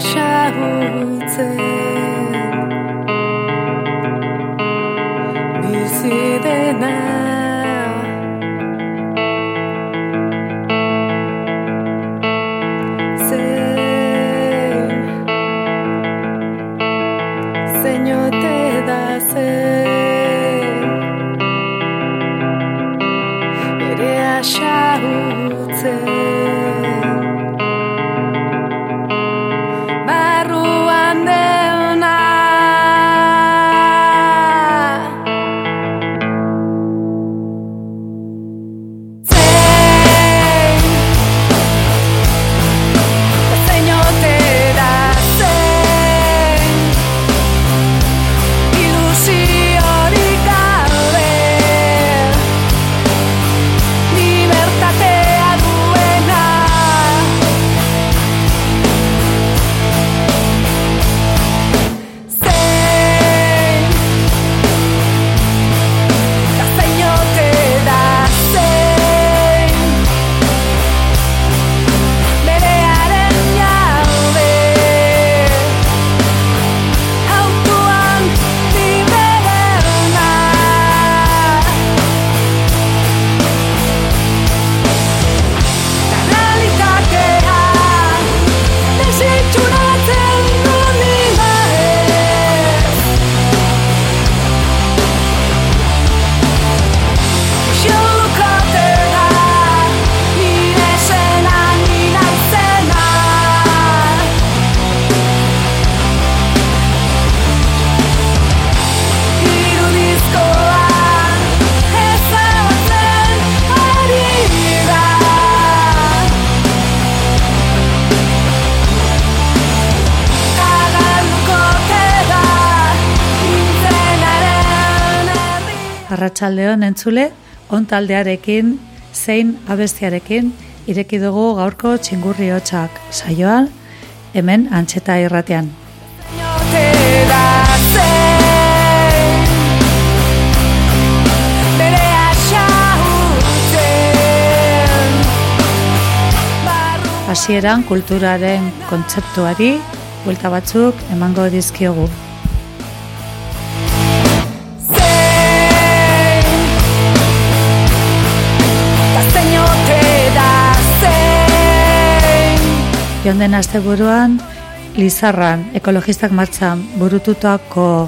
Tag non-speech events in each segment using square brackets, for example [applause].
xahutzen bizi Arratsaldeon entzule, on taldearekin, zein abestiarekin, ireki dugu gaurko txingurri hotxak saioan, hemen antxeta irratean. Hasieran kulturaren kontzeptuari buelta batzuk emango dizkiogu. Joan den asteburuan Lizarran ekologistak martxan burututako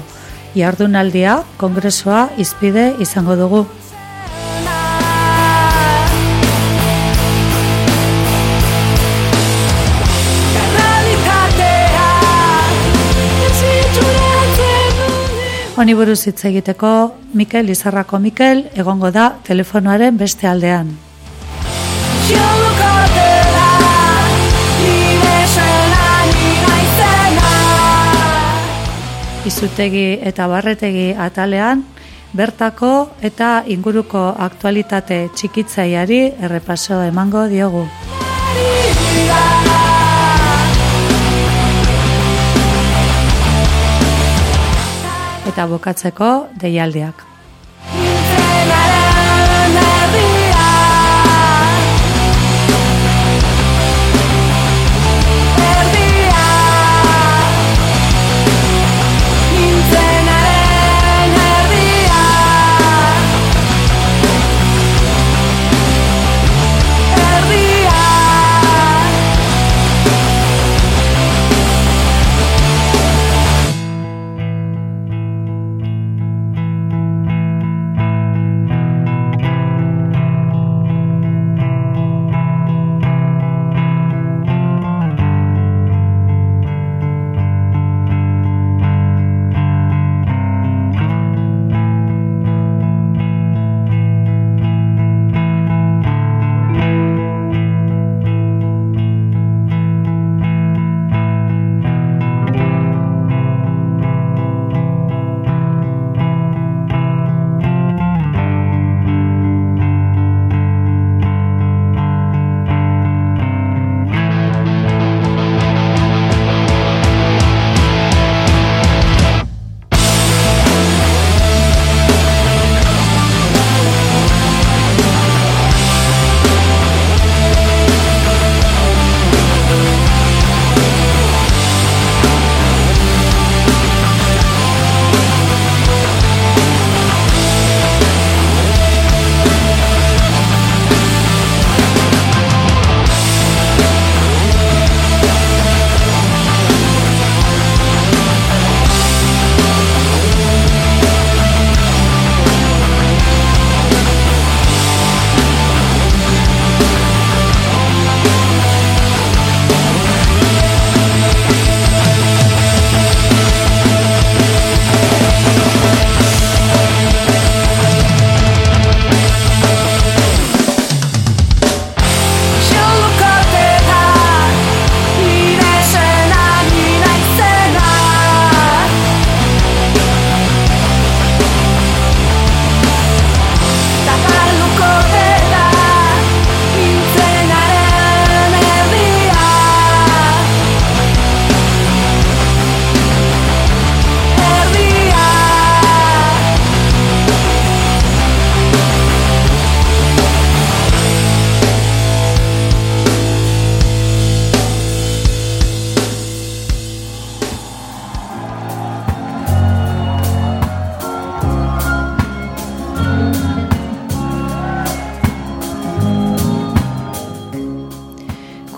jardunaldia, kongresoa izpide izango dugu. Honi buruz hitz egiteko Mikel Lizarrako Mikel egongo da telefonoaren beste aldean. Izutegi eta barretegi atalean bertako eta inguruko aktualitate txikitzaiari errepaso emango diogu. Eta bukatzeko deialdiak.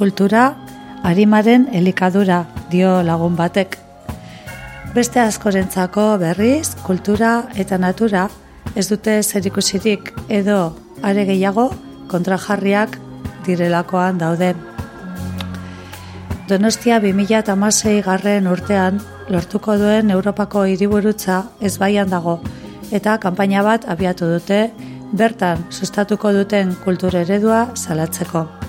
Kultura, harimaren elikadura, dio lagun batek. Beste askorentzako berriz, kultura eta natura ez dute zerikusirik edo are gehiago kontrajarriak direlakoan daude. Donostia 2006 garren urtean lortuko duen Europako hiriburutza ezbaian dago eta kanpaina bat abiatu dute bertan sustatuko duten kultur eredua salatzeko.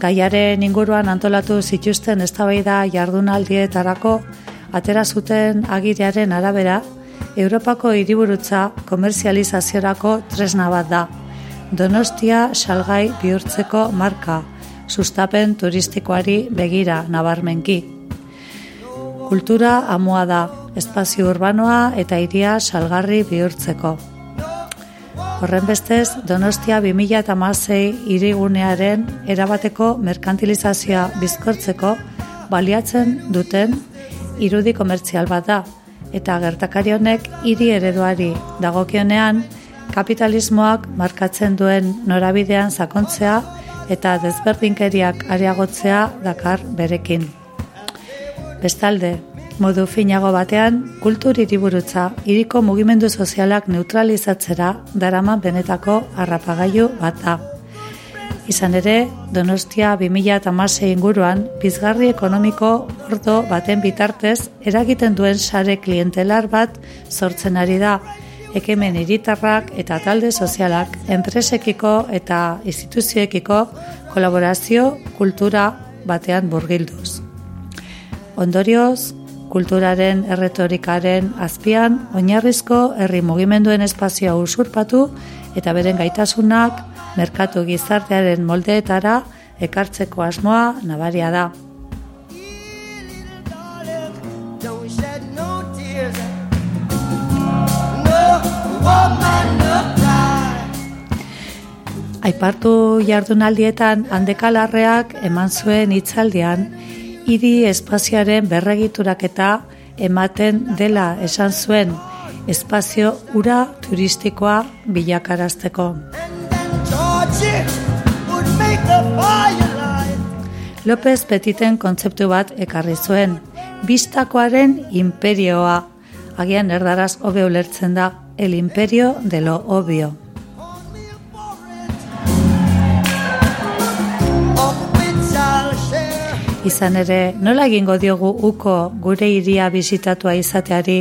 Gaiaren inguruan antolatu zituzten eztabaida jardunaldietarako atera zuten agirearen arabera Europako hiriburutza komerzializaziorako tresna bat da. Donostia salgai bihurtzeko marka, sustapen turistikoari begira nabarmenki. Kultura amua da, espazio urbanoa eta iria salgarri bihurtzeko. Horren bestez, Donostia 2006 irigunearen erabateko merkantilizazioa bizkortzeko baliatzen duten irudi komertzial bat da, eta gertakari honek hiri ereduari dagokionean kapitalismoak markatzen duen norabidean sakontzea eta desberdinkeriak areagotzea dakar berekin. Bestalde, modu finago batean, kultur hiriburutza hiriko mugimendu sozialak neutralizatzera darama benetako harrapagailu bat da. Izan ere, Donostia 2006 inguruan, pizgarri ekonomiko ordo baten bitartez, eragiten duen sare klientelar bat sortzen ari da, ekemen hiritarrak eta talde sozialak, enpresekiko eta instituzioekiko kolaborazio kultura batean burgilduz. Ondorioz, kulturaren erretorikaren azpian, oinarrizko herri mugimenduen espazioa usurpatu eta beren gaitasunak merkatu gizartearen moldeetara ekartzeko asmoa nabaria da. Aipartu jardunaldietan handekalarreak eman zuen hitzaldian hiri espazioaren berregituraketa ematen dela esan zuen espazio ura turistikoa bilakarazteko. López Petiten kontzeptu bat ekarri zuen, bistakoaren imperioa, agian erdaraz hobe ulertzen da, el imperio de lo obvio. Izan ere, nola egingo diogu uko gure iria bisitatua izateari,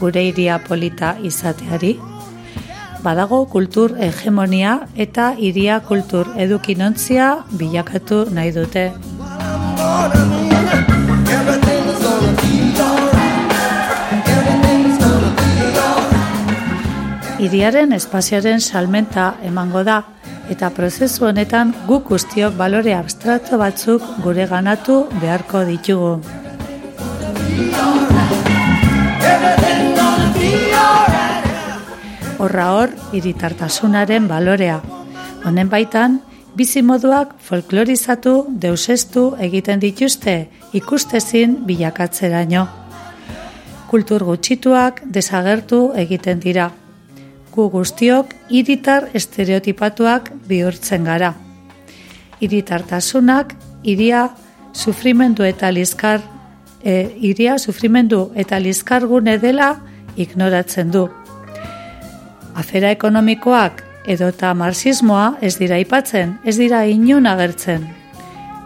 gure iria polita izateari? Badago kultur hegemonia eta iria kultur edukinontzia bilakatu nahi dute. Iriaren espazioaren salmenta emango da, eta prozesu honetan guk guztiok balore abstrakto batzuk gure ganatu beharko ditugu. Horra hor, iritartasunaren balorea. Honen baitan, bizimoduak folklorizatu, deusestu egiten dituzte ikustezin bilakatzeraino. Kultur gutxituak desagertu egiten dira. Gu guztiok iritar estereotipatuak bihurtzen gara. Iritartasunak iria sufrimendu eta liskar e, iria sufrimendu eta liskargune dela ignoratzen du. Afera ekonomikoak edota marxismoa ez dira aipatzen, ez dira inon agertzen.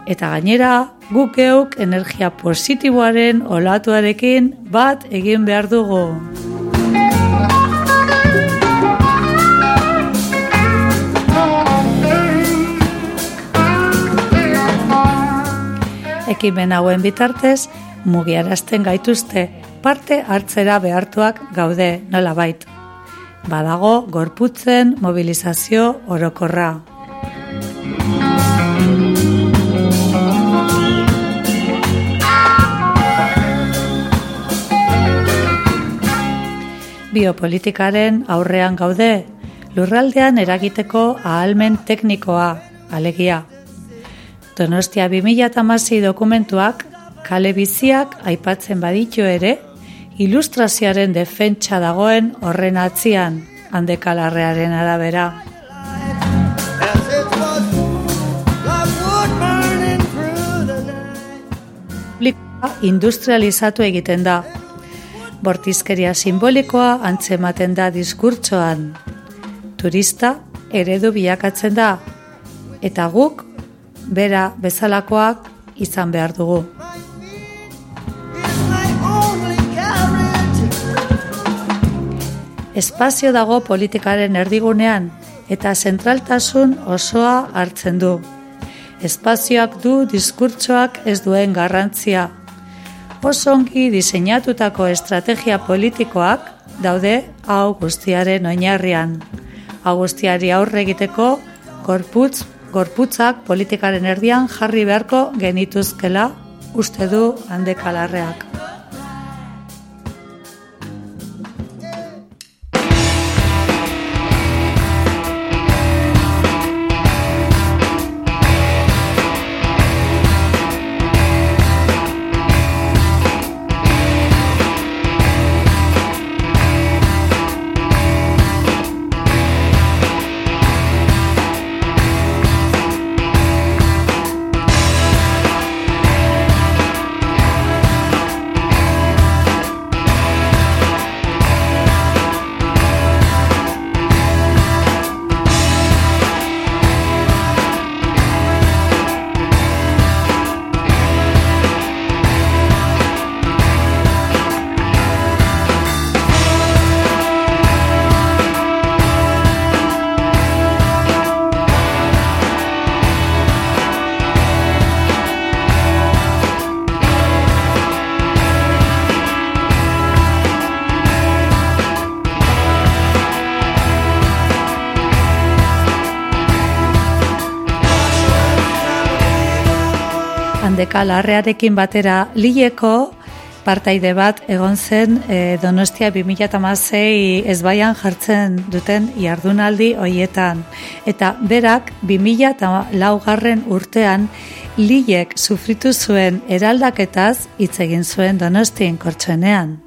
Eta gainera, guk geuk energia positiboaren olatuarekin bat egin behar dugu. Ekimen hauen bitartez, mugiarazten gaituzte parte hartzera behartuak gaude nolabait. Badago gorputzen mobilizazio orokorra. Biopolitikaren aurrean gaude, lurraldean eragiteko ahalmen teknikoa, alegia. Donostia 2016 dokumentuak kale biziak aipatzen baditu ere, ilustrazioaren defentsa dagoen horren atzian, handekalarrearen arabera. Blika industrializatu egiten da. Bortizkeria simbolikoa antzematen da diskurtsoan. Turista eredu bilakatzen da. Eta guk bera bezalakoak izan behar dugu. Espazio dago politikaren erdigunean eta zentraltasun osoa hartzen du. Espazioak du diskurtsoak ez duen garrantzia. Osongi diseinatutako estrategia politikoak daude hau guztiaren oinarrian. Hau guztiari aurre egiteko gorputz, gorputzak politikaren erdian jarri beharko genituzkela uste du handekalarreak. Larrearekin batera lileko partaide bat egon zen e, Donostia 2016 ezbaian jartzen duten jardunaldi hoietan. Eta berak 2004 garren urtean lilek sufritu zuen eraldaketaz hitz egin zuen Donostien kortxoenean.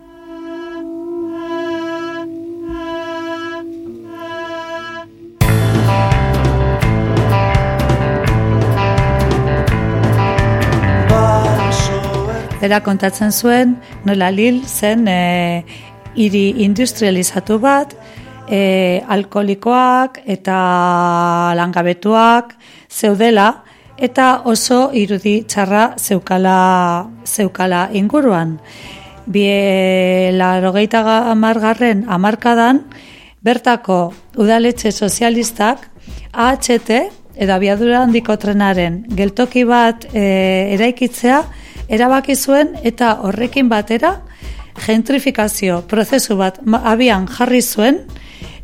Bera kontatzen zuen, nola lil zen e, hiri industrializatu bat, e, alkoholikoak eta langabetuak zeudela, eta oso irudi txarra zeukala, zeukala inguruan. Bie larogeita amargarren amarkadan, bertako udaletxe sozialistak AHT edo abiadura handiko trenaren geltoki bat e, eraikitzea erabaki zuen eta horrekin batera gentrifikazio prozesu bat abian jarri zuen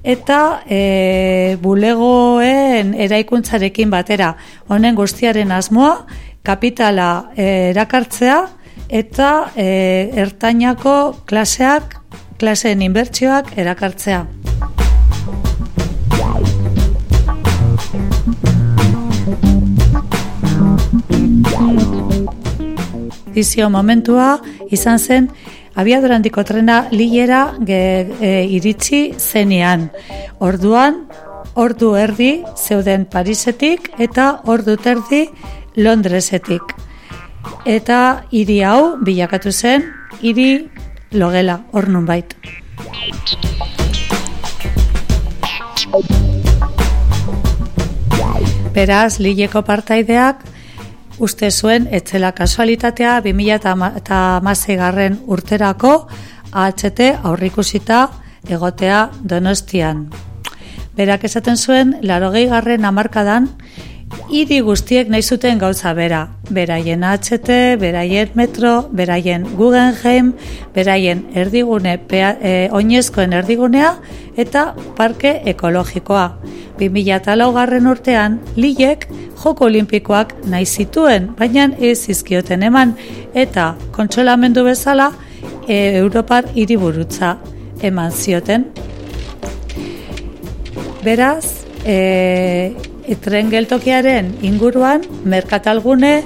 eta e, bulegoen eraikuntzarekin batera honen guztiaren asmoa kapitala e, erakartzea eta e, ertainako klaseak klaseen inbertsioak erakartzea. Dizio momentua izan zen abiadura handiko trena lilera ge, e, iritsi zenean. Orduan, ordu erdi zeuden Parisetik eta ordu terdi Londresetik. Eta hiri hau bilakatu zen hiri logela, hor nunbait. Beraz, lileko partaideak uste zuen etzela kasualitatea 2006 garren urterako AHT aurrikusita egotea donostian. Berak esaten zuen, larogei garren amarkadan, hiri guztiek nahi zuten gauza bera. Beraien AHT, beraien metro, beraien Guggenheim, beraien erdigune, pea, e, oinezkoen erdigunea eta parke ekologikoa. 2004 garren urtean, Lilek joko olimpikoak nahi zituen, baina ez zizkioten eman, eta kontsolamendu bezala e, Europar hiriburutza eman zioten. Beraz, e, tren geltokiaren inguruan merkatalgune,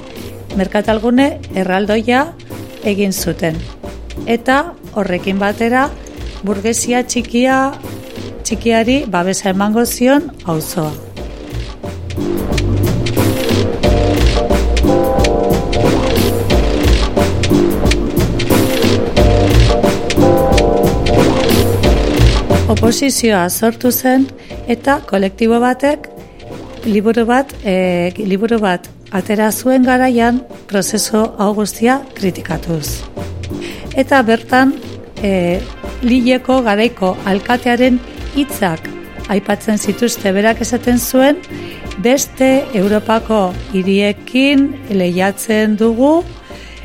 merkatalgune erraldoia egin zuten. Eta horrekin batera burgesia txikia txikiari babesa emango zion auzoa. Oposizioa sortu zen eta kolektibo batek liburu bat, e, liburu bat atera zuen garaian prozesu hau guztia kritikatuz. Eta bertan e, lileko garaiko alkatearen hitzak aipatzen zituzte berak esaten zuen beste Europako hiriekin lehiatzen dugu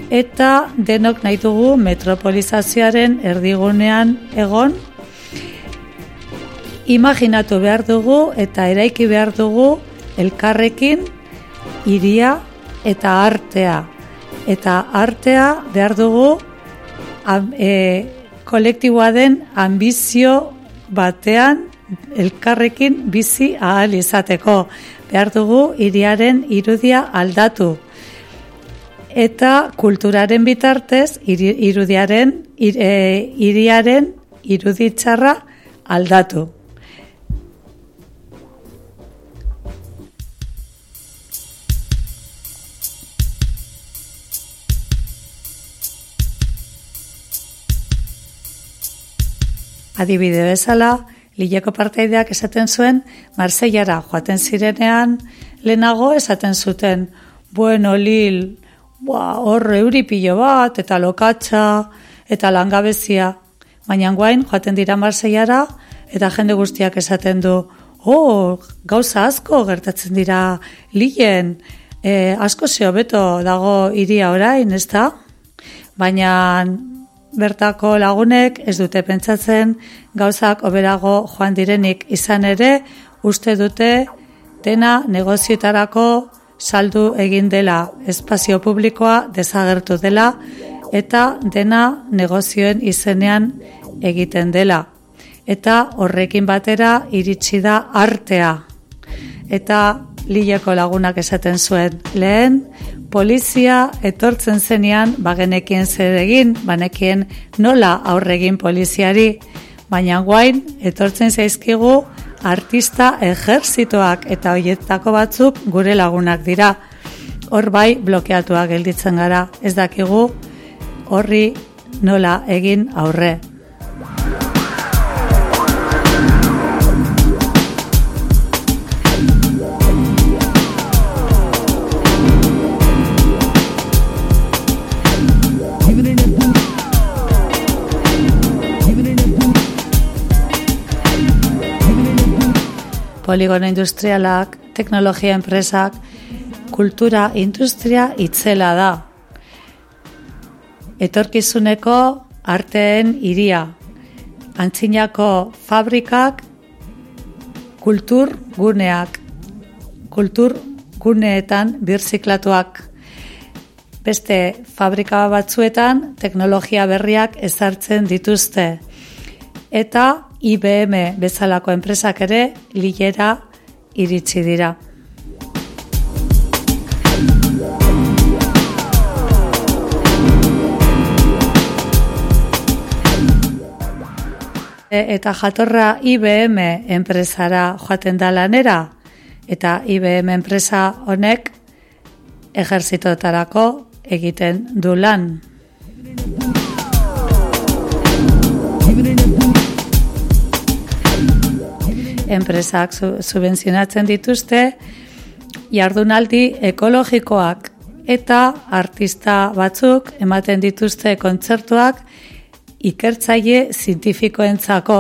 eta denok nahi dugu metropolizazioaren erdigunean egon imaginatu behar dugu eta eraiki behar dugu elkarrekin iria eta artea. Eta artea behar dugu am, e, kolektiboa den ambizio batean elkarrekin bizi ahal izateko. Behar dugu iriaren irudia aldatu. Eta kulturaren bitartez irudiaren, ir, e, iriaren iruditxarra aldatu. Adibide bezala, Lileko parteideak esaten zuen, Marseillara joaten zirenean, lehenago esaten zuten, bueno, Lil, ba, hor euripilo bat, eta lokatza, eta langabezia. Baina guain, joaten dira Marseillara, eta jende guztiak esaten du, oh, gauza asko gertatzen dira Lilen, e, asko zeo beto dago iria orain, ez da? Baina bertako lagunek ez dute pentsatzen gauzak oberago joan direnik. Izan ere uste dute dena negozioetarako saldu egin dela espazio publikoa desagertu dela eta dena negozioen izenean egiten dela. Eta horrekin batera iritsi da artea. Eta lileko lagunak esaten zuen lehen polizia etortzen zenean bagenekien zer egin, banekien nola aurregin poliziari, baina guain etortzen zaizkigu artista ejerzitoak eta hoietako batzuk gure lagunak dira. Hor bai blokeatuak gelditzen gara, ez dakigu horri nola egin aurre. Poligono industrialak, teknologia enpresak, kultura industria itzela da. Etorkizuneko arteen iria, antzinako fabrikak, kultur guneak, kultur guneetan birziklatuak. Beste fabrika batzuetan teknologia berriak ezartzen dituzte. Eta IBM bezalako enpresak ere lilera iritsi dira. E, eta jatorra IBM enpresara joaten da lanera eta IBM enpresa honek ejerzitotarako egiten du lan. Enpresak su, subvenzionatzen dituzte jardunaldi ekologikoak eta artista batzuk ematen dituzte kontzertuak ikertzaile zientifikoentzako.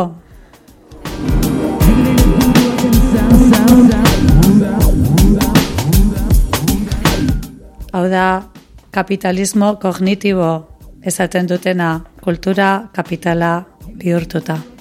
Hau da, kapitalismo kognitibo esaten dutena, kultura kapitala bihurtuta.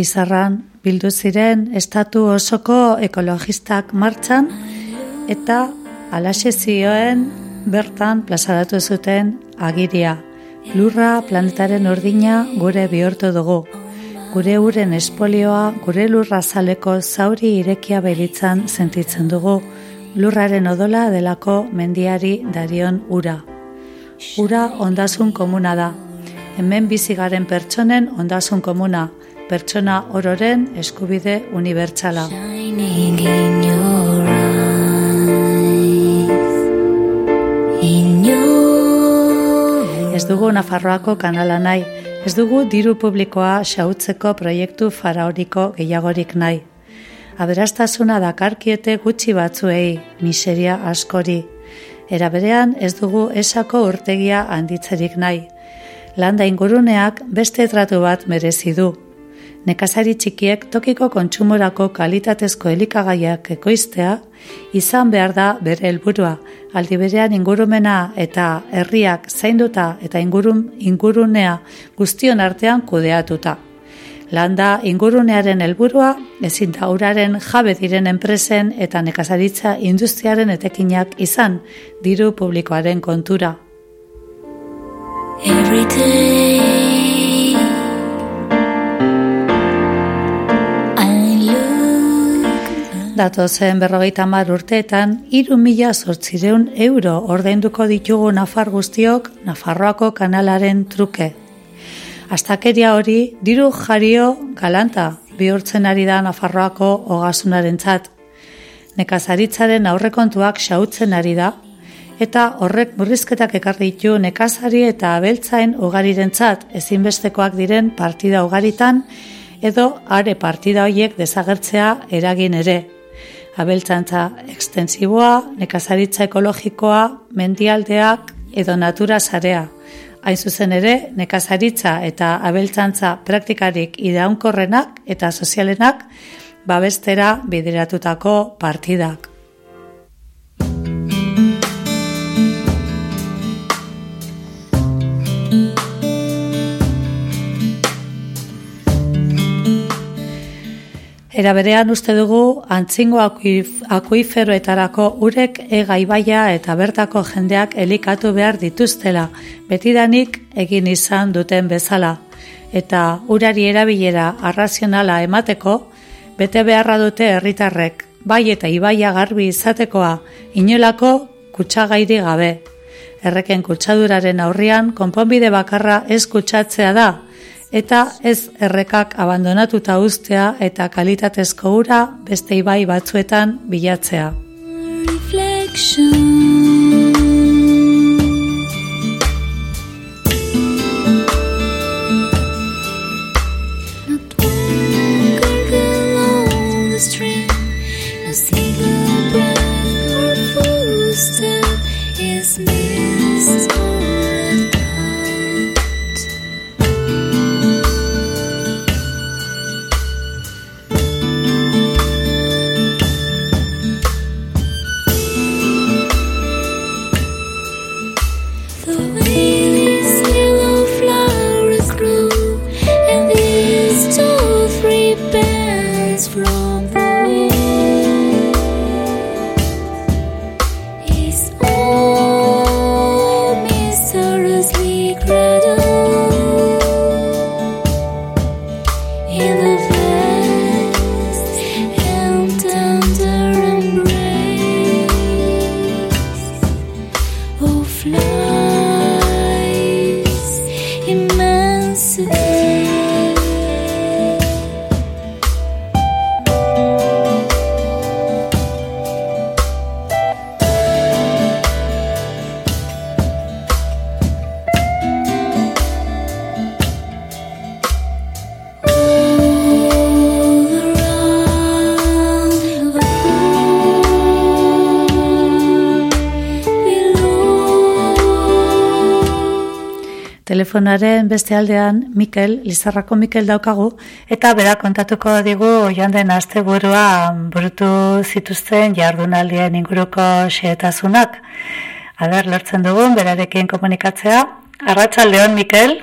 Lizarran bildu ziren estatu osoko ekologistak martxan eta alaxe zioen bertan plazaratu zuten agiria. Lurra planetaren ordina gure bihurtu dugu. Gure uren espolioa, gure lurra zaleko zauri irekia belitzan sentitzen dugu. Lurraren odola delako mendiari darion ura. Ura ondasun komuna da. Hemen bizi garen pertsonen ondasun komuna, pertsona ororen eskubide unibertsala. Ez dugu Nafarroako kanala nahi, ez dugu diru publikoa xautzeko proiektu faraoriko gehiagorik nahi. Aberastasuna dakarkiete gutxi batzuei, miseria askori. Era berean ez dugu esako urtegia handitzerik nahi. Landa inguruneak beste tratu bat merezi du. Nekazari txikiek tokiko kontsumorako kalitatezko elikagaiak ekoiztea izan behar da bere helburua. Aldi berean ingurumena eta herriak zainduta eta ingurum, ingurunea guztion artean kudeatuta. Landa ingurunearen helburua ezin da uraren jabe diren enpresen eta nekazaritza industriaren etekinak izan diru publikoaren kontura. every day. Datozen berrogeita mar urteetan, iru mila zortzireun euro ordainduko ditugu Nafar guztiok Nafarroako kanalaren truke. Astakeria hori diru jario galanta bihurtzen ari da Nafarroako ogasunaren txat. Nekazaritzaren aurrekontuak xautzen ari da, eta horrek murrizketak ekarri ditu nekazari eta abeltzain ugarirentzat ezinbestekoak diren partida ugaritan edo are partida hoiek desagertzea eragin ere. Abeltzantza ekstensiboa, nekazaritza ekologikoa, mendialdeak edo natura sarea. Hain zuzen ere, nekazaritza eta abeltzantza praktikarik iraunkorrenak eta sozialenak babestera bideratutako partidak. Era berean uste dugu antzingo akuif, akuiferoetarako urek ega ibaia eta bertako jendeak elikatu behar dituztela, betidanik egin izan duten bezala. eta urari erabilera arrazionala emateko, bete beharra dute herritarrek, bai eta ibaia garbi izatekoa, inolako kutsagairi gabe. Erreken kutsaduraren aurrian, konponbide bakarra ez kutsatzea da, eta ez errekak abandonatuta ustea eta kalitatezko ura beste ibai batzuetan bilatzea. reflection. Telefonaren beste aldean Mikel, Lizarrako Mikel daukagu, eta bera kontatuko digu joan den asteburua burutu zituzten jardunaldien inguruko xehetasunak. Aber, lortzen dugun, berarekin komunikatzea. Arratsaldeon Mikel,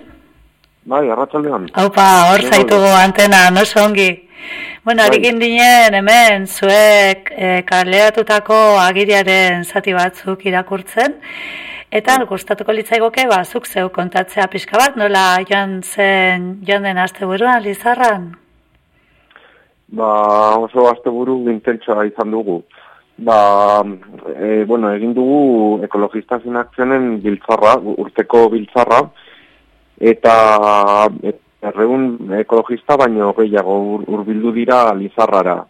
Bai, arratsaldean. haupa, hor Bai, zaitugu antena, oso ongi. Bueno, Bai. arikin dinen hemen zuek e, kaleatutako agiriaren zati batzuk irakurtzen, eta gustatuko litzaigoke, ba, zuk zeu kontatzea pixka bat, nola joan zen, joan den asteburuan, Lizarran? Ba, oso asteburu intentsoa izan dugu. Ba, e, bueno, egin dugu ekologista sin akzionen biltzarra, urteko biltzarra, eta erreun ekologista baino gehiago ur- hurbildu dira Lizarrara,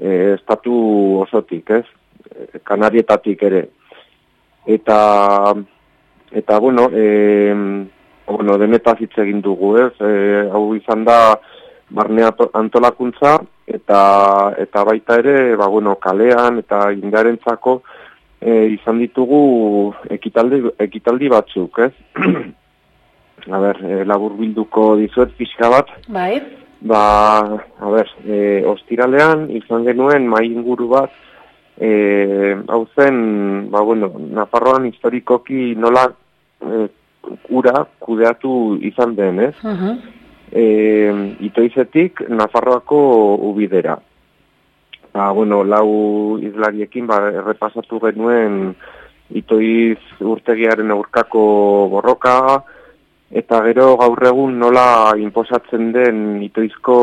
e, estatu osotik, ez? E, Kanarietatik ere. Eta, eta bueno, e, bueno, denetaz hitz egin dugu, ez? E, hau izan da barne antolakuntza eta eta baita ere, ba bueno, kalean eta indarentzako e, izan ditugu ekitaldi ekitaldi batzuk, ez? [clears throat] a ber, e, labur bilduko dizuet pixka bat, Bai. Ba, a ber, e, ostiralean izan genuen mai inguru bat, e, hau zen, ba, bueno, Nafarroan historikoki nola e, ura kudeatu izan den, ez? Uh E, itoizetik Nafarroako ubidera. Ba, bueno, lau izlariekin ba, errepasatu genuen itoiz urtegiaren aurkako borroka, eta gero gaur egun nola inposatzen den itoizko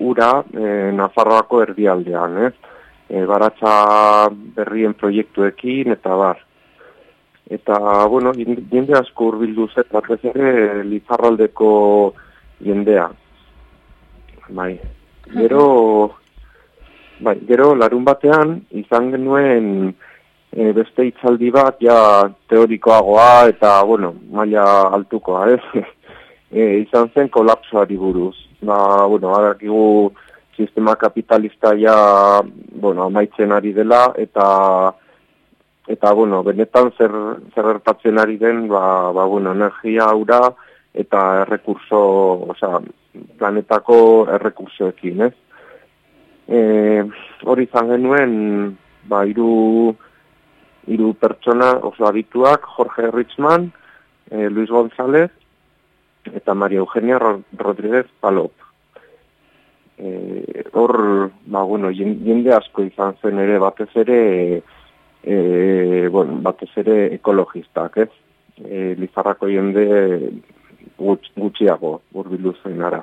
ura e, Nafarroako erdialdean, ez? E, baratza berrien proiektuekin eta bar. Eta, bueno, jende asko urbildu zet, batez ere Lizarraldeko jendea. Bai. Gero, bai, gero larun batean izan genuen e, beste hitzaldi bat ja teorikoagoa eta, bueno, maila altukoa, ez? [laughs] e, izan zen kolapsoari buruz. Ba, bueno, harakigu sistema kapitalista ja, bueno, amaitzen ari dela eta eta bueno, benetan zer zer gertatzen ari den, ba, ba bueno, energia ura eta errekurso, osea, planetako errekursoekin, ez? E, hori izan genuen, ba, hiru hiru pertsona oso adituak, Jorge Richman, e, Luis González eta Maria Eugenia Ro- Rodríguez Palop. E, hor, ba, bueno, jen- jende asko izan zen ere batez ere e, bueno, batez ere ekologistak, ez? E, Lizarrako jende gutx- gutxiago urbildu zen ara.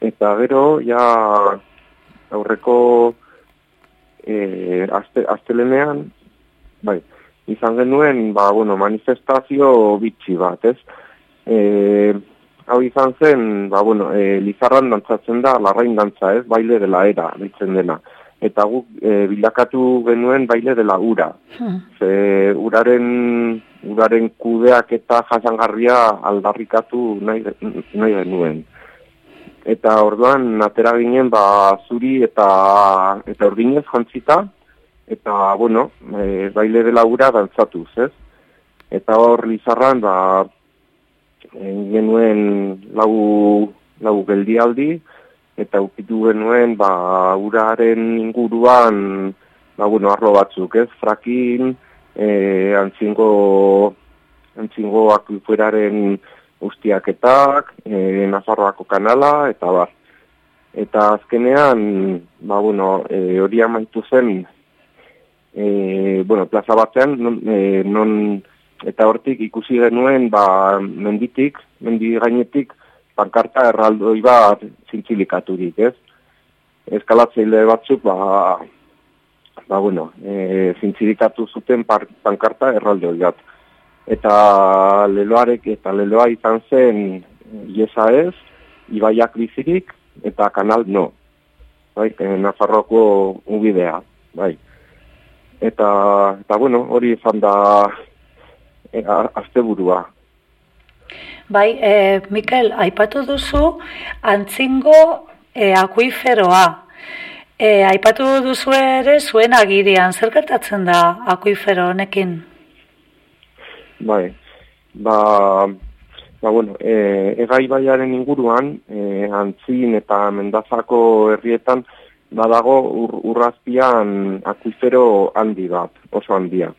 Eta gero, ja, aurreko e, azte, astelenean, bai, izan genuen, ba, bueno, manifestazio bitxi bat, ez? E, hau izan zen, ba, bueno, e, Lizarran dantzatzen da, larrain dantza, ez? Baile dela era, ditzen dena. Eta guk e, bilakatu genuen baile dela ura. Ze uraren, uraren kudeak eta jasangarria aldarrikatu nahi, nahi genuen. Eta orduan atera ginen ba zuri eta eta urdinez jantzita eta bueno, e, baile dela ura dantzatuz, ez? Eta hor Lizarran ba genuen lau lau geldialdi eta ukitu genuen ba uraren inguruan ba bueno, arlo batzuk, ez? Frakin, eh antzingo antzingo akuiferaren ustiaketak, e, Nafarroako kanala, eta bar. Eta azkenean, ba, bueno, e, hori amaitu zen, e, bueno, plaza batean, non, e, non, eta hortik ikusi genuen, ba, menditik, mendi gainetik, pankarta erraldoi bat zintzilikaturik, ez? Eskalatzeile batzuk, ba, ba, bueno, e, zintzilikatu zuten pankarta erraldoi bat eta leloarek eta leloa izan zen iesa ez, ibaiak bizirik eta kanal no. Bai, e, Nafarroako ubidea, bai. Eta, eta bueno, hori izan da e, asteburua. Bai, e, Mikel, aipatu duzu antzingo e, akuiferoa. E, aipatu duzu ere zuen agirian, zer gertatzen da akuifero honekin? Bai, ba, ba bueno, e, egai baiaren inguruan, e, antzin eta mendazako herrietan, badago ur, urrazpian akuifero handi bat, oso handia.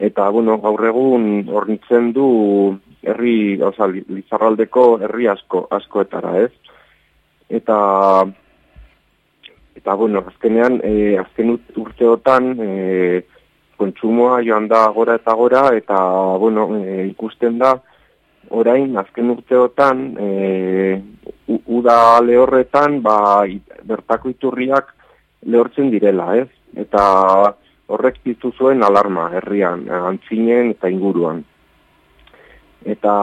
Eta, bueno, gaur egun hornitzen du herri, oza, Li- Lizarraldeko herri asko, askoetara, ez? Eta, eta, bueno, azkenean, e, azken urteotan, e, kontsumoa joan da gora eta gora, eta, bueno, e, ikusten da, orain, azken urteotan, e, uda lehorretan, ba, bertako iturriak lehortzen direla, ez? Eta horrek piztu zuen alarma herrian, antzinen eta inguruan. Eta,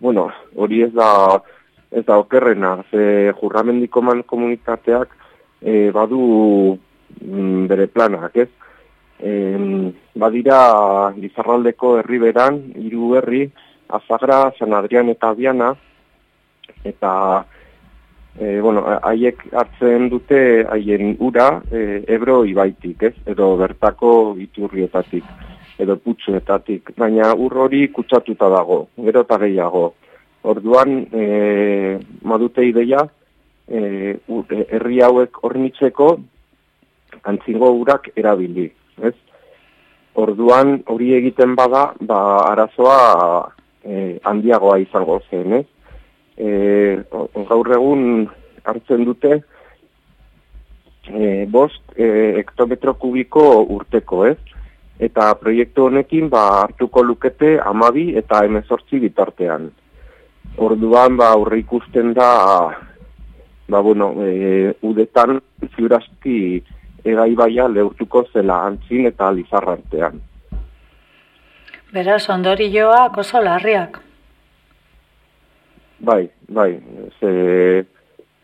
bueno, hori ez da, ez da okerrena, ze jurramendiko man komunitateak e, badu mm, bere planak, ez? Em, badira Lizarraldeko herriberan, hiru herri, Azagra, San Adrian eta Abiana, eta e, bueno, haiek hartzen dute haien ura e, Ebro ibaitik, ez? Edo bertako iturrietatik, edo putzuetatik, baina ur hori kutsatuta dago, gero eta gehiago. Orduan, e, madute ideia, e, e, herri hauek hornitzeko antzingo urak erabili, ez? Orduan hori egiten bada, ba arazoa e, handiagoa izango zen, ez? E, gaur egun hartzen dute e, bost e, hektometro kubiko urteko, ez? Eta proiektu honekin ba hartuko lukete amabi eta emezortzi bitartean. Orduan ba aurre ikusten da ba bueno, e, udetan ziurazki egai baia lehurtuko zela antzin eta lizarra. Beraz, ondorioak oso larriak. Bai, bai, ze,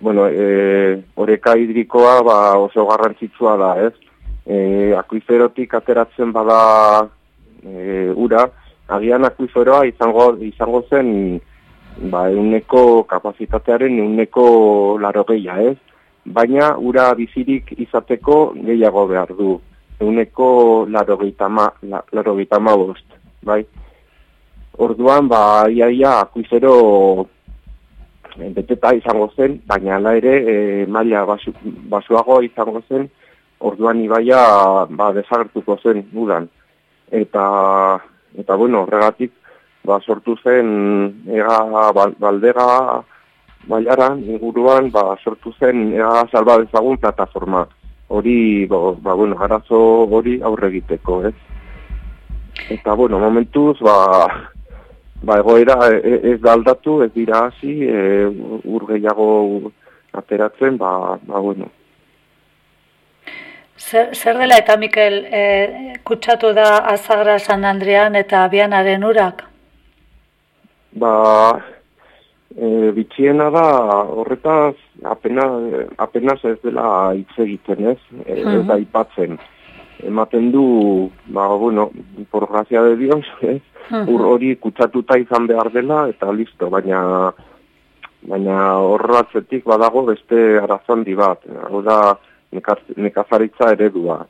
bueno, e, oreka hidrikoa ba, oso garrantzitsua da, ez? E, akuiferotik ateratzen bada e, ura, agian akuiferoa izango, izango zen ba, euneko kapazitatearen euneko laro ez? Baina ura bizirik izateko gehiago behar du, euneko laro ma, la, laro bost, bai? Orduan, ba, iaia akuifero e, beteta izango zen, baina hala ere e, maila basu, basuago izango zen, orduan ibaia ba, desagertuko zen udan. Eta, eta bueno, horregatik, ba, sortu zen ega bal- baldega baiaran inguruan ba, sortu zen ega salba dezagun plataforma. Hori, ba, ba, bueno, arazo hori aurre egiteko, ez? Eta, bueno, momentuz, ba, ba, egoera e- ez da aldatu, ez dira hasi, e, ur gehiago ateratzen, ba, ba bueno. Zer, zer dela eta Mikel e, kutsatu da azagra San Andrean eta abianaren urak? Ba, e, bitxiena da horretaz apenas, apenas ez dela hitz egiten, ez? E, ez da ipatzen. Ematen du, ba, bueno, por gracia de Dios, [laughs] ez? Ur hori kutsatuta izan behar dela eta listo, baina baina horratzetik badago beste arazandi bat. Hau da, nekaz- nekazaritza eredua.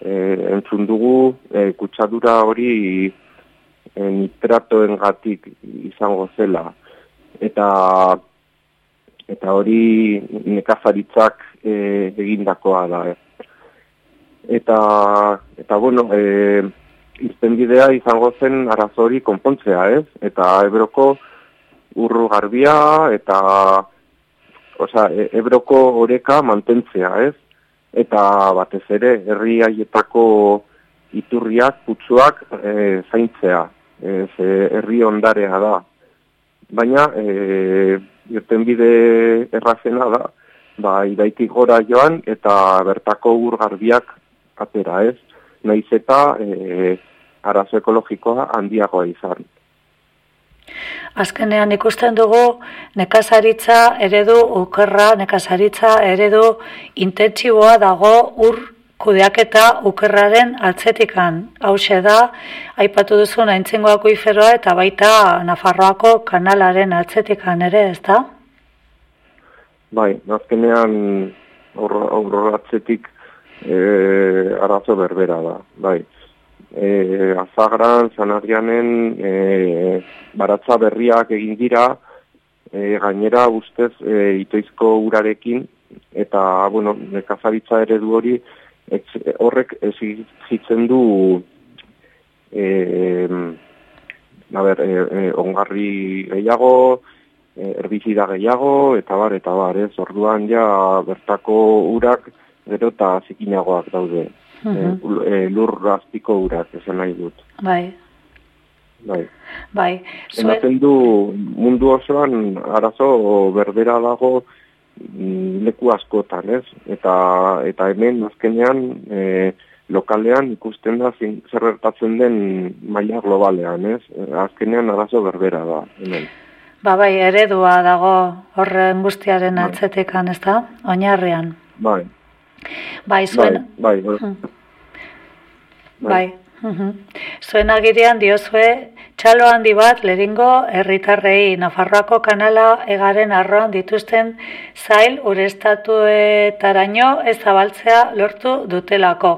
E, entzun dugu, e, kutsadura hori e, nitratoen gatik izango zela. Eta eta hori nekazaritzak e, egindakoa da. Eh. Eta, eta bueno, e, iztenbidea izango zen arazori konpontzea, ez? Eta ebroko urru garbia eta osea, e- ebroko oreka mantentzea, ez? Eta batez ere, herri haietako iturriak, putzuak e, zaintzea. Ez, e, herri ondarea da. Baina, e, irtenbide errazena da, ba, iraitik gora joan eta bertako ur garbiak atera, ez? Naiz eta e, arazo ekologikoa handiagoa izan. Azkenean ikusten dugu nekazaritza eredu ukerra, nekazaritza eredu intentsiboa dago ur kudeaketa ukerraren atzetikan. Hauxe da, aipatu duzun aintzingo akuiferoa eta baita Nafarroako kanalaren atzetikan ere, ez da? Bai, azkenean aurroratzetik e, arazo berbera da, bai. E, azagran, zanarianen, e, baratza berriak egin dira, e, gainera ustez e, itoizko urarekin, eta, bueno, nekazaritza eredu hori, etz, horrek ezitzen du e, a ber, e, e, ongarri gehiago, e, herbizida gehiago, eta bar, eta bar, ez, orduan ja bertako urak gero eta zikinagoak daude. Mhm. e, e, lur azpiko urak, esan nahi dut. Bai, Bai. bai. Ematen du mundu osoan arazo berbera dago mm, leku askotan, ez? Eta, eta hemen azkenean e, lokalean ikusten da zin, zer gertatzen den maila globalean, ez? Azkenean arazo berbera da, hemen. ba bai, eredua dago horren guztiaren Bai. atzetikan, ez da? Oinarrian. Bai, Bai, bai, zuen, bai, bai, Bai. mhm. Zuen agirian diozue txalo handi bat leringo herritarrei Nafarroako kanala egaren arroan dituzten zail urestatuetaraino ez zabaltzea lortu dutelako.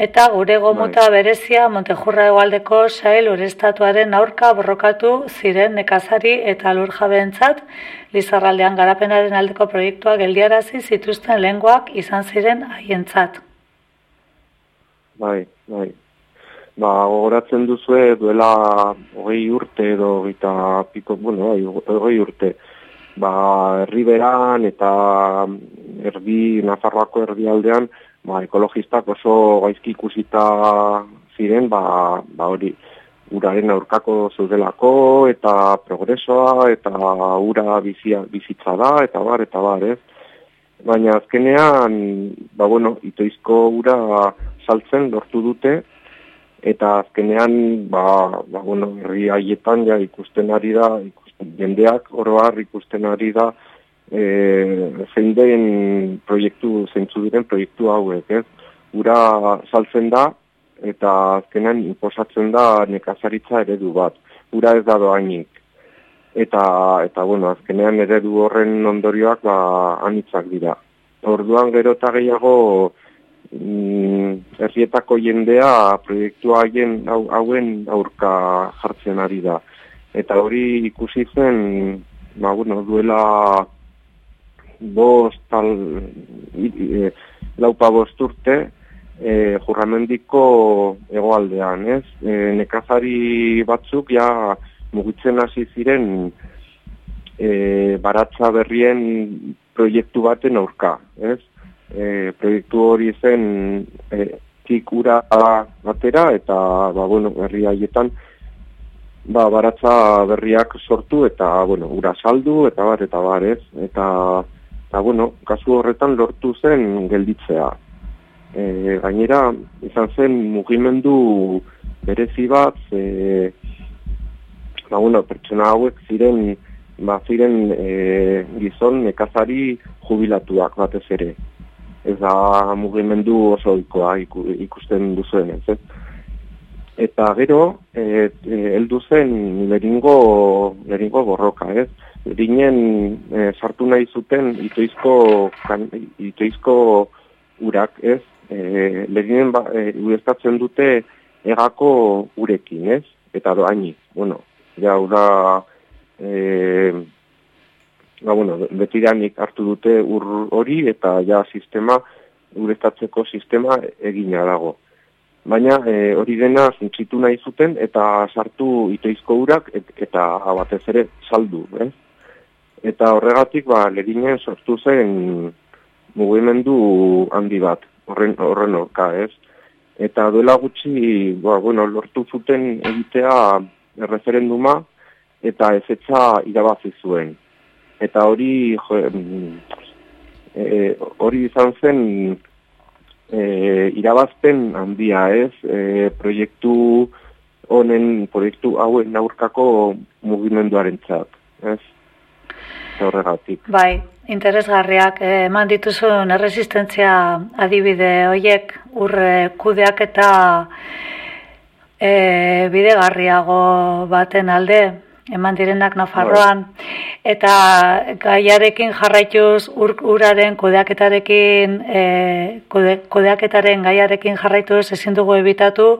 Eta gure gomuta berezia Montejurra egualdeko sail urestatuaren aurka borrokatu ziren nekazari eta lurjabeentzat Lizarraldean garapenaren aldeko proiektuak geldiarazi zituzten lenguak izan ziren haientzat. bai, bai. Ba, gogoratzen duzue duela hogei urte edo eta piko, bueno, bai, hogei urte. Ba, herriberan eta erdi, Nafarroako erdialdean, ba, ekologistak oso gaizki ikusita ziren, ba, ba hori, uraren aurkako zeudelako, eta progresoa, eta ura bizia, bizitza da, eta bar, eta bar, ez? Baina azkenean, ba bueno, itoizko ura saltzen lortu dute, eta azkenean, ba, ba bueno, herri haietan ja ikusten ari da, ikusten, jendeak oroar ikusten ari da, e, zein den proiektu, zeintzu diren proiektu hauek, ez? Ura saltzen da, eta azkenean inposatzen da nekazaritza eredu bat. Ura ez da doainik. Eta, eta bueno, azkenean eredu horren ondorioak ba, anitzak dira. Orduan gero eta gehiago mm, herrietako jendea proiektu haien hau, hauen aurka jartzen ari da. Eta hori ikusi zen, ba, bueno, duela bost tal, e, laupa bost urte, e, jurramendiko hegoaldean, ez? E, nekazari batzuk ja mugitzen hasi ziren e, baratza berrien proiektu baten aurka, ez? E, proiektu hori zen e, tikura batera eta ba, bueno, herri haietan ba, baratza berriak sortu eta, bueno, ura saldu eta bar, eta bar, ez? Eta, eta bueno, kasu horretan lortu zen gelditzea. E, gainera, izan zen mugimendu berezi bat, e, ba, bueno, pertsona hauek ziren, ba, ziren e, gizon nekazari jubilatuak batez ere. Ez da mugimendu oso iku, ikusten duzuen ez? Eta gero, e, e, heldu zen leringo, leringo borroka, ez? Lerinen e, sartu nahi zuten itoizko, kan, itoizko urak, ez? E, lerinen ba, e, dute egako urekin, ez? Eta doaini, bueno, ja, da, e, ba, bueno, betidanik hartu dute ur hori eta ja sistema, ureztatzeko sistema egina dago baina e, hori dena zuntzitu nahi zuten eta sartu itoizko urak et, eta batez ere saldu, ez? Eta horregatik ba lerinen sortu zen mugimendu handi bat, horren horren orka, ez? Eta duela gutxi, ba, bueno, lortu zuten egitea referenduma eta ezetza irabazi zuen. Eta hori jo, e, hori izan zen e, irabazten handia ez, e, proiektu honen, proiektu hauen aurkako mugimenduaren txat, ez? Horregatik. Bai, interesgarriak eh, eman dituzun erresistentzia adibide hoiek urre kudeak eta e, bidegarriago baten alde eman direnak Nafarroan. Eta gaiarekin jarraituz ur, uraren kudeaketarekin e, kude, kudeaketaren gaiarekin jarraituz ezin dugu ebitatu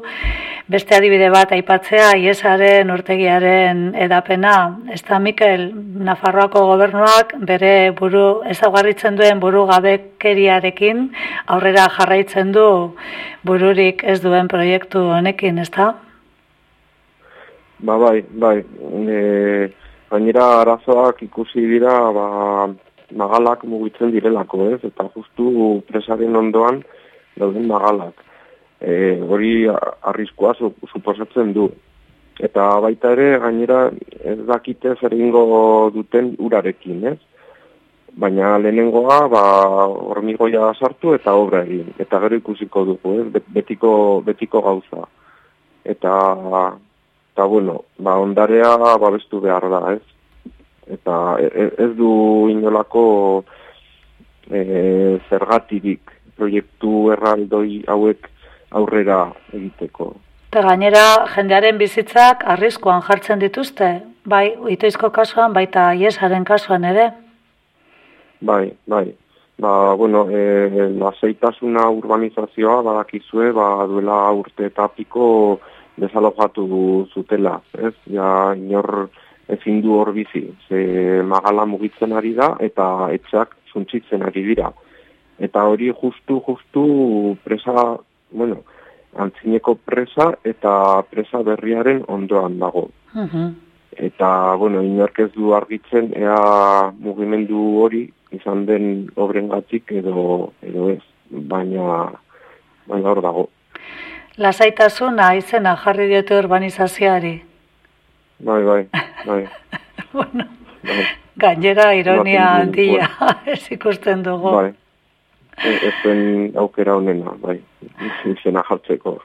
beste adibide bat aipatzea iesaren urtegiaren edapena ez da Mikel Nafarroako gobernuak bere buru ezagarritzen duen buru gabekeriarekin aurrera jarraitzen du bururik ez duen proiektu honekin, ez da? Ba, bai, bai. E, gainera arazoak ikusi dira, ba, magalak mugitzen direlako, ez? Eta justu presaren ondoan dauden magalak. E, hori arriskoa su, suposatzen du. Eta baita ere, gainera, ez dakite zer egingo duten urarekin, ez? Baina lehenengoa, ba, hormigoia sartu eta obra egin. Eta gero ikusiko dugu, ez? Betiko, betiko gauza. Eta eta bueno, ba, ondarea babestu behar da, ez? Eta e, ez du inolako e, zergatirik proiektu erraldoi hauek aurrera egiteko. Eta gainera jendearen bizitzak arriskoan jartzen dituzte, bai itoizko kasuan, baita iesaren kasuan ere. Bai, bai. Ba, bueno, e, laseitasuna urbanizazioa badakizue, ba, duela urte eta piko desalojatu zutela, ez? Ja, inor ezin du hor bizi, ze magala mugitzen ari da eta etxak suntzitzen ari dira. Eta hori justu, justu presa, bueno, antzineko presa eta presa berriaren ondoan dago. Eta, bueno, inork ez du argitzen ea mugimendu hori izan den obrengatik edo, edo ez, baina, baina hor dago. Lasaitasuna izena jarri diote urbanizazioari. Bai, bai, bai. [laughs] bueno, bai. gainera ironia handia [laughs] ez ikusten dugu. Bai. E, ez zen aukera honena, bai. Izena jartzeko.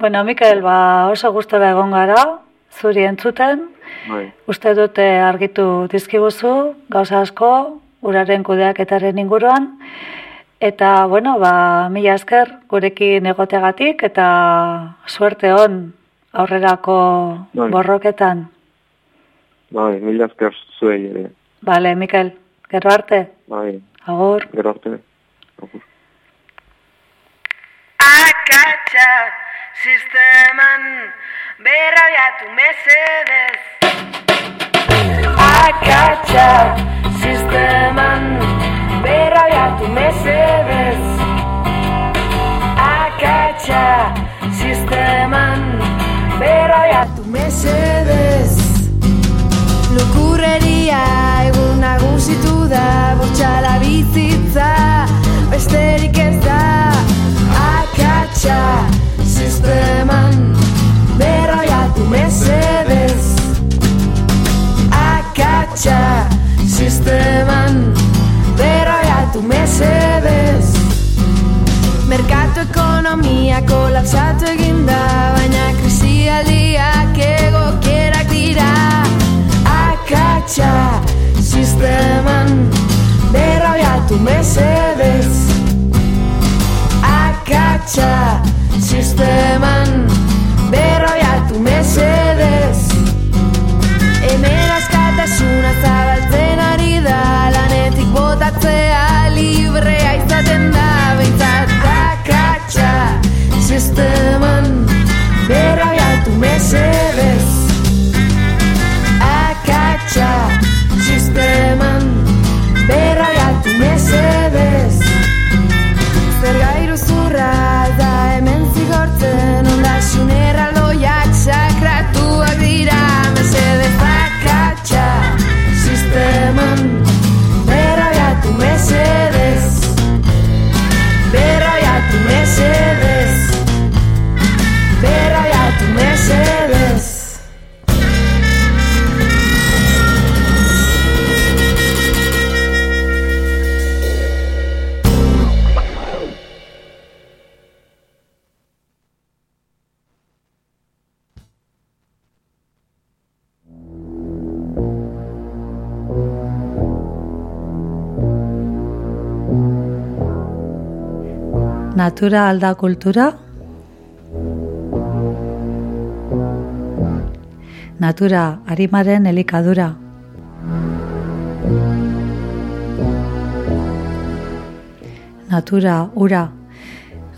Bueno, Mikel, ba, oso gustora egon gara, zuri entzuten, Bai. uste dute argitu dizkiguzu, gauza asko, uraren kudeaketaren inguruan, eta, bueno, ba, mila esker gurekin egotegatik, eta suerte on aurrerako Bai. borroketan. Bai, mila esker zuei ere. Bale, Mikel, gero arte, Bai, agur. gero arte. Agur. akatsak sisteman berrabiatu mesedez akatsak sisteman ya tú me cedes Akatsa sisteman Beroia tu mesedez Lukurreria egun nagusitu da Bortxala bizitza besterik ez da. Akatsa sisteman Beroia tu mesedez Akatsa sisteman tu mesedez Merkatu ekonomia kolapsatu egin da Baina krisialdiak egokierak dira Akatsa sisteman Berroiatu mesedez Akatsa sisteman Berroiatu mesedez Hemen askatasuna zabaltzen librea izaten da Behintzat akatsa sisteman Natura alda kultura? Natura arimaren elikadura. Natura ura.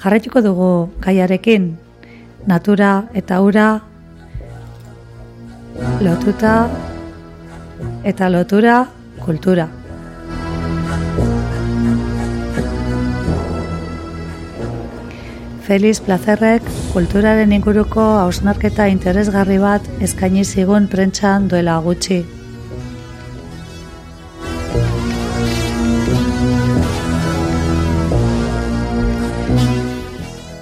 Jarraituko dugu gaiarekin. Natura eta ura lotuta eta lotura kultura. Feliz Plazerrek kulturaren inguruko hausnarketa interesgarri bat eskaini zigun prentxan duela gutxi.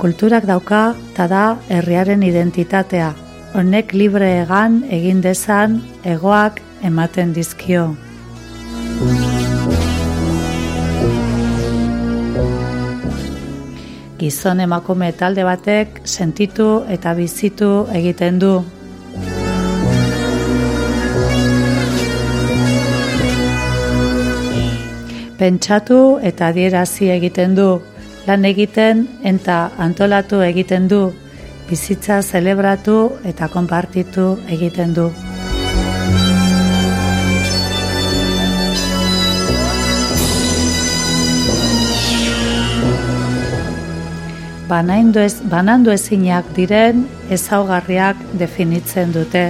Kulturak dauka eta da herriaren identitatea. Honek libre egan egin dezan egoak ematen dizkio. Gizon emakume talde batek sentitu eta bizitu egiten du. Pentsatu eta adierazi egiten du, lan egiten eta antolatu egiten du, bizitza zelebratu eta konpartitu egiten du. Banaindu ez, banandu ezinak diren ezaugarriak definitzen dute.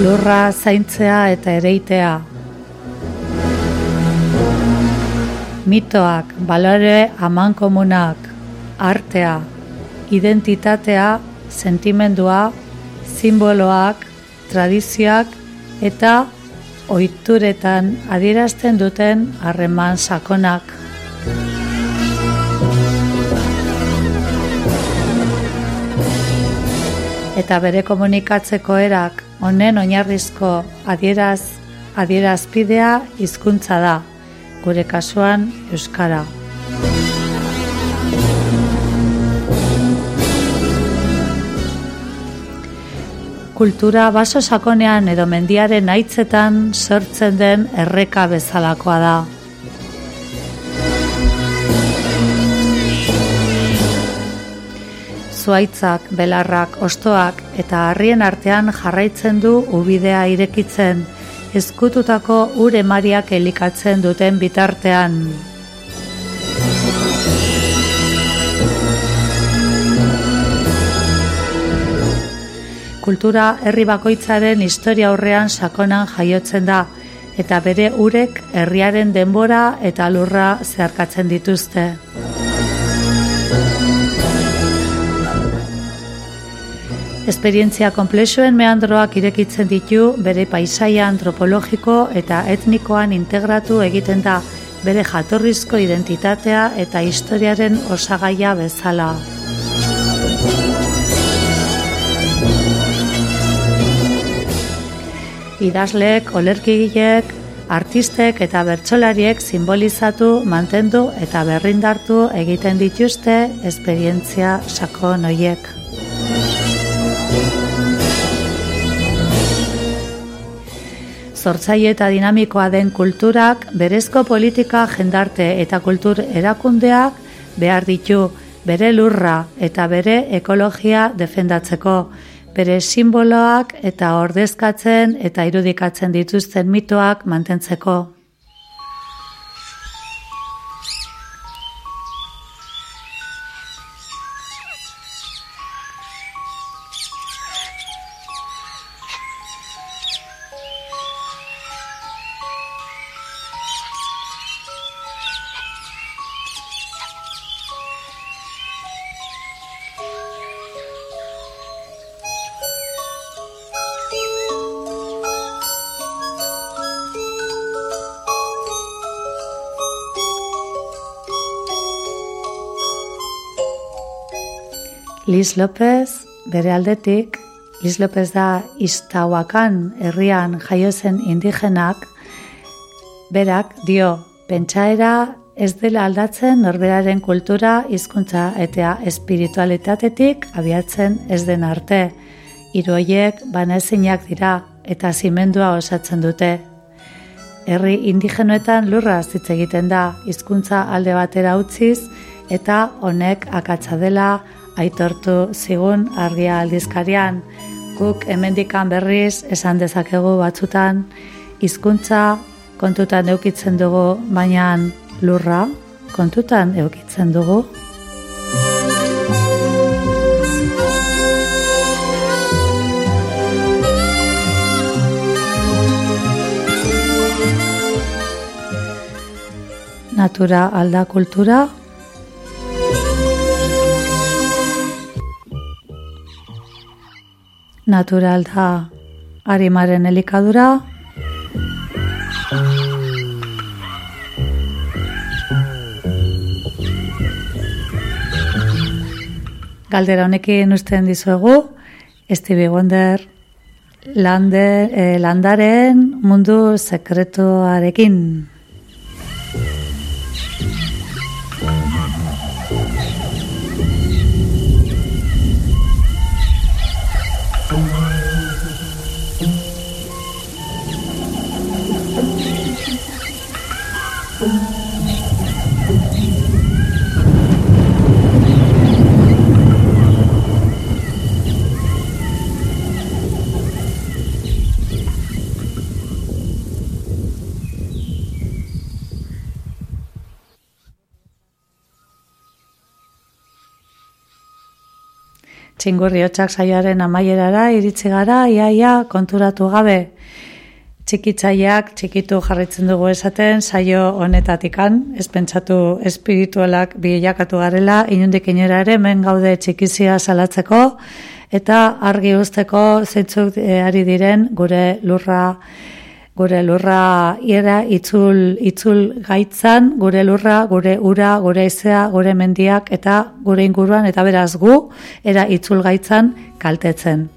Lurra zaintzea eta ereitea. Mitoak, balore amankomunak, artea, identitatea, sentimendua, simboloak, tradizioak eta ohituretan adierazten duten harreman sakonak. Eta bere komunikatzeko erak honen oinarrizko adieraz adierazpidea hizkuntza da, gure kasuan euskara. Kultura baso sakonean edo mendiaren aitzetan sortzen den erreka bezalakoa da. Zuaitzak, belarrak, ostoak eta harrien artean jarraitzen du ubidea irekitzen, ezkututako ur emariak elikatzen duten bitartean. Kultura herri bakoitzaren historia aurrean sakonan jaiotzen da eta bere urek herriaren denbora eta lurra zeharkatzen dituzte. Esperientzia konplexuen meandroak irekitzen ditu bere paisaia antropologiko eta etnikoan integratu egiten da bere jatorrizko identitatea eta historiaren osagaia bezala. Idazleek, olerkigileek, artistek eta bertsolariek simbolizatu, mantendu eta berrindartu egiten dituzte esperientzia sakon hoiek. Zortzaile eta dinamikoa den kulturak berezko politika jendarte eta kultur erakundeak behar ditu bere lurra eta bere ekologia defendatzeko, bere simboloak eta ordezkatzen eta irudikatzen dituzten mitoak mantentzeko. Liz López, bere aldetik, Liz López da Iztahuakan herrian jaio zen indigenak, berak dio, pentsaera ez dela aldatzen norberaren kultura, hizkuntza eta espiritualitatetik abiatzen ez den arte. Hiru horiek banezinak dira eta zimendua osatzen dute. Herri indigenoetan lurra hitz egiten da, hizkuntza alde batera utziz eta honek akatsa dela aitortu zigun argia aldizkarian. Guk hemendikan berriz esan dezakegu batzutan hizkuntza kontutan eukitzen dugu, baina lurra kontutan eukitzen dugu. Natura alda kultura, natural da arimaren elikadura. Galdera honekin usten dizuegu, Stevie Wonder lande, eh, landaren mundu sekretuarekin. Txingurri hotxak saioaren amaierara iritsi gara, iaia konturatu gabe. Txikitzaileak txikitu jarritzen dugu esaten saio honetatikan, ez pentsatu espiritualak bilakatu garela, inundik inera ere men gaude txikizia salatzeko, eta argi usteko zeintzuk eh, ari diren gure lurra gure lurra iera itzul, itzul gaitzan, gure lurra, gure ura, gure izea, gure mendiak eta gure inguruan eta beraz gu, era itzul gaitzan kaltetzen.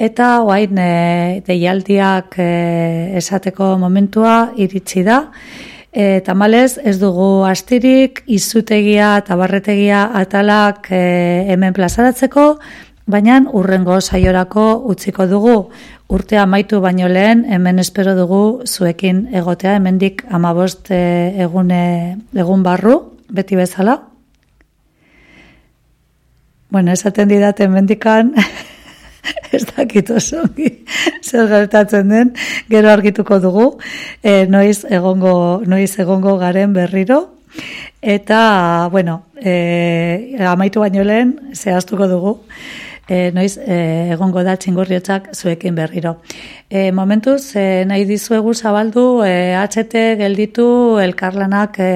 Eta oain e, deialdiak e, esateko momentua iritsi da, e, tamalez ez dugu astirik, izutegia eta barretegia atalak e, hemen plazaratzeko, baina urrengo saiorako utziko dugu urte amaitu baino lehen hemen espero dugu zuekin egotea hemendik amabost egune egun barru beti bezala. Bueno, esaten didat hemendikan [laughs] ez dakit oso zer gertatzen den gero argituko dugu. E, noiz egongo noiz egongo garen berriro. Eta bueno e, amaitu baino lehen zehaztuko dugu e, noiz e, egongo da txingurriotzak zuekin berriro. E, momentuz, e, nahi dizuegu zabaldu, e, HT gelditu elkarlanak e,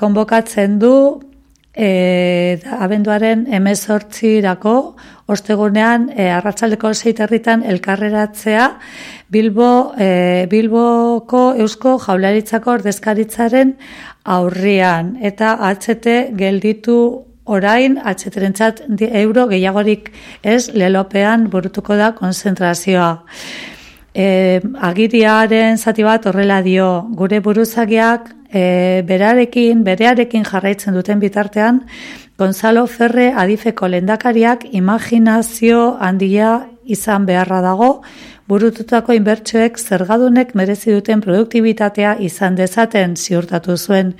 konbokatzen du, e, abenduaren emezortzirako, ostegunean e, arratsaldeko zeiterritan elkarreratzea Bilbo, e, Bilboko Eusko Jaularitzako ordezkaritzaren aurrian eta HT gelditu orain atxeterentzat euro gehiagorik ez lelopean burutuko da konzentrazioa. E, agiriaren zati bat horrela dio, gure buruzagiak e, berarekin, berearekin jarraitzen duten bitartean, Gonzalo Ferre adifeko lendakariak imaginazio handia izan beharra dago, burututako inbertsioek zergadunek merezi duten produktibitatea izan dezaten ziurtatu zuen.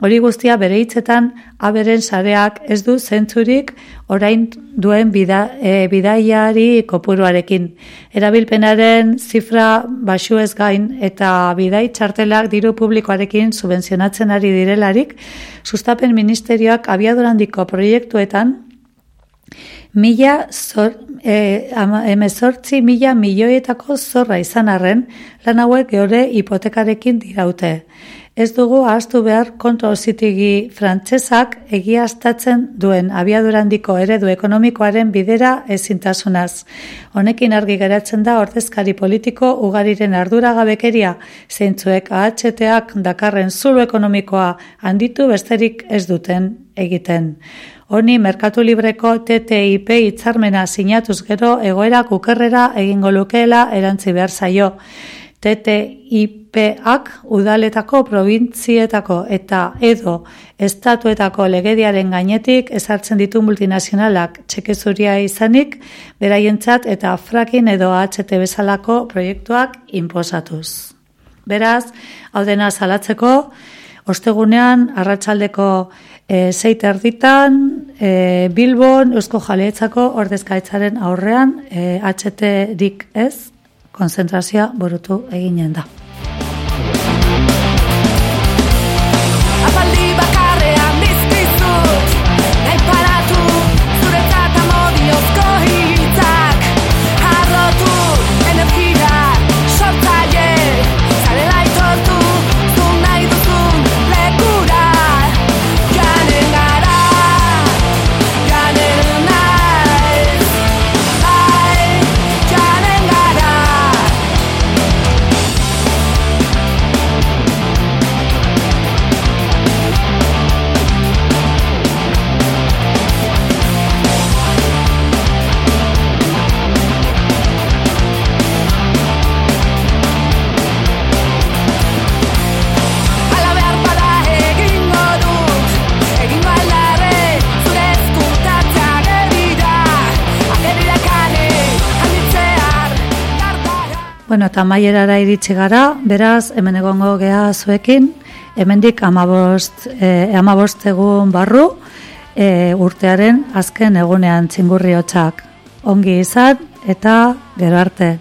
Hori guztia bere hitzetan aberen sareak ez du zentzurik orain duen bida, e, bidaiari kopuruarekin. Erabilpenaren zifra basu ez gain eta bidai txartelak diru publikoarekin subvenzionatzen ari direlarik, sustapen ministerioak abiadurandiko proiektuetan mila zor, e, emezortzi mila milioietako zorra izan arren, lan hauek geore hipotekarekin diraute. Ez dugu ahaztu behar kontrol zitigi frantsesak egiaztatzen duen abiadurandiko eredu ekonomikoaren bidera ezintasunaz. Honekin argi geratzen da ordezkari politiko ugariren arduragabekeria zeintzuek AHT-ak dakarren zulu ekonomikoa handitu besterik ez duten egiten. Honi Merkatu Libreko TTIP hitzarmena sinatuz gero egoera kukerrera egingo lukeela erantzi behar zaio. TTIP-ak udaletako, probintzietako eta edo estatuetako legediaren gainetik ezartzen ditu multinazionalak txekezuria izanik, beraientzat eta frakin edo HT bezalako proiektuak inposatuz. Beraz, hau dena salatzeko, ostegunean, arratsaldeko e, zeit erditan, e, Bilbon, Eusko Jaleetzako ordezkaitzaren aurrean, e, HT-rik ez, konzentrazioa burutu eginen da. Apaldi bakarrean dizkizut Bueno, eta maierara iritsi gara, beraz, hemen egongo gea zuekin, hemendik amabost, eh, amabost egun barru, eh, urtearen azken egunean txingurri hotxak. Ongi izan eta gero arte.